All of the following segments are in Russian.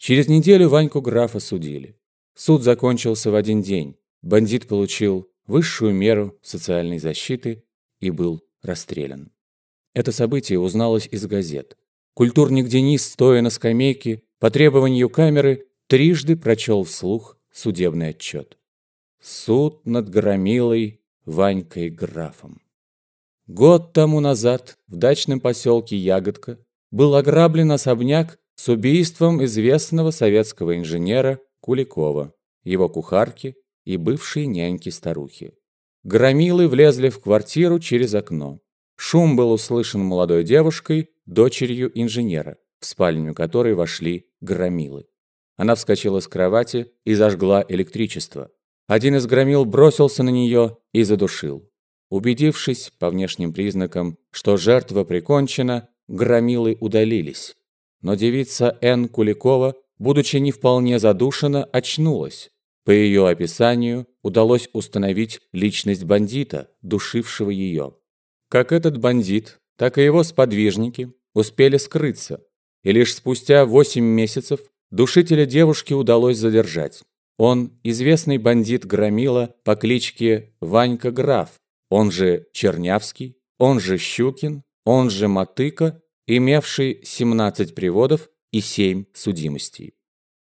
Через неделю Ваньку графа судили. Суд закончился в один день. Бандит получил высшую меру социальной защиты и был расстрелян. Это событие узналось из газет. Культурник Денис, стоя на скамейке, по требованию камеры, трижды прочел вслух судебный отчет. Суд над громилой Ванькой графом. Год тому назад в дачном поселке Ягодка был ограблен особняк с убийством известного советского инженера Куликова, его кухарки и бывшей няньки-старухи. Громилы влезли в квартиру через окно. Шум был услышан молодой девушкой, дочерью инженера, в спальню которой вошли громилы. Она вскочила с кровати и зажгла электричество. Один из громил бросился на нее и задушил. Убедившись по внешним признакам, что жертва прикончена, громилы удалились. Но девица Н. Куликова, будучи не вполне задушена, очнулась. По ее описанию удалось установить личность бандита, душившего ее. Как этот бандит, так и его сподвижники успели скрыться, и лишь спустя 8 месяцев душителя девушки удалось задержать. Он известный бандит Громила по кличке Ванька Граф, он же Чернявский, он же Щукин, он же Мотыка, имевший 17 приводов и 7 судимостей.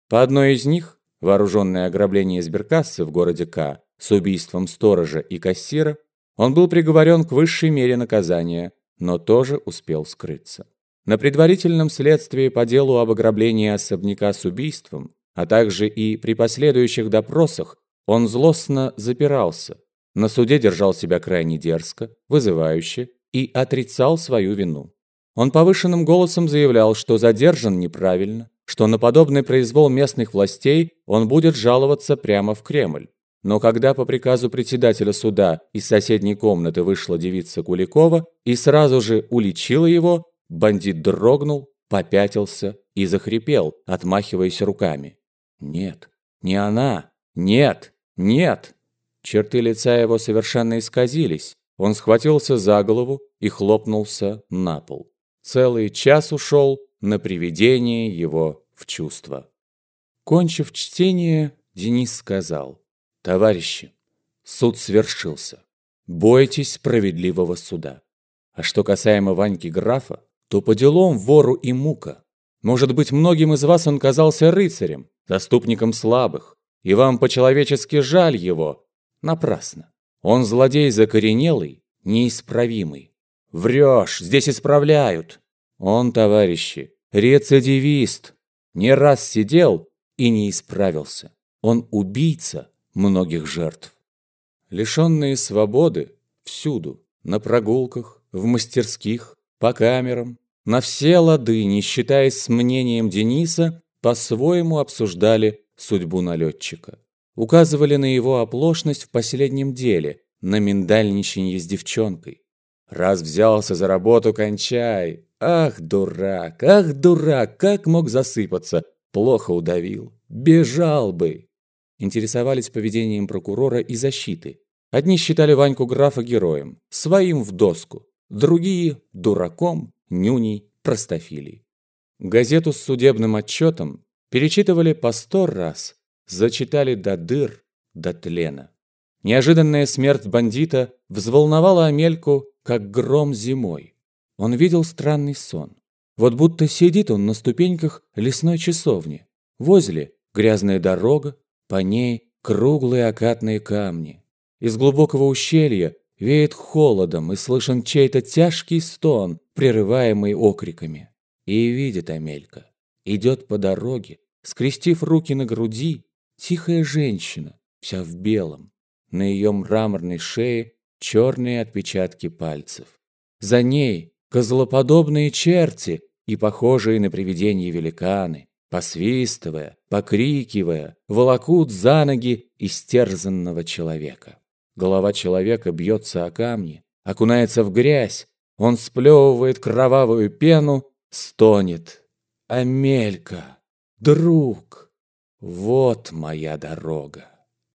По одной из них, вооруженное ограбление сберкассы в городе К с убийством сторожа и кассира, он был приговорен к высшей мере наказания, но тоже успел скрыться. На предварительном следствии по делу об ограблении особняка с убийством, а также и при последующих допросах, он злостно запирался – на суде держал себя крайне дерзко, вызывающе и отрицал свою вину. Он повышенным голосом заявлял, что задержан неправильно, что на подобный произвол местных властей он будет жаловаться прямо в Кремль. Но когда по приказу председателя суда из соседней комнаты вышла девица Куликова и сразу же уличила его, бандит дрогнул, попятился и захрипел, отмахиваясь руками. «Нет, не она! Нет! Нет!» Черты лица его совершенно исказились. Он схватился за голову и хлопнулся на пол. Целый час ушел на приведение его в чувство. Кончив чтение, Денис сказал, «Товарищи, суд свершился. Бойтесь справедливого суда. А что касаемо Ваньки графа, то по делам вору и мука. Может быть, многим из вас он казался рыцарем, заступником слабых, и вам по-человечески жаль его, Напрасно. Он злодей закоренелый, неисправимый. Врешь, здесь исправляют. Он, товарищи, рецидивист. Не раз сидел и не исправился. Он убийца многих жертв. Лишенные свободы всюду, на прогулках, в мастерских, по камерам, на все лады, не считаясь с мнением Дениса, по-своему обсуждали судьбу налетчика указывали на его оплошность в последнем деле, на миндальничанье с девчонкой. Раз взялся за работу, кончай. Ах, дурак, ах, дурак, как мог засыпаться? Плохо удавил. Бежал бы. Интересовались поведением прокурора и защиты. Одни считали Ваньку графа героем, своим в доску. Другие – дураком, нюней, простофилей. Газету с судебным отчетом перечитывали по сто раз, зачитали до дыр, до тлена. Неожиданная смерть бандита взволновала Амельку, как гром зимой. Он видел странный сон. Вот будто сидит он на ступеньках лесной часовни. Возле грязная дорога, по ней круглые окатные камни. Из глубокого ущелья веет холодом и слышен чей-то тяжкий стон, прерываемый окриками. И видит Амелька. Идет по дороге, скрестив руки на груди, Тихая женщина, вся в белом. На ее мраморной шее черные отпечатки пальцев. За ней козлоподобные черти и похожие на привидения великаны, посвистывая, покрикивая, волокут за ноги истерзанного человека. Голова человека бьется о камни, окунается в грязь, он сплевывает кровавую пену, стонет. «Амелька! Друг!» Вот моя дорога.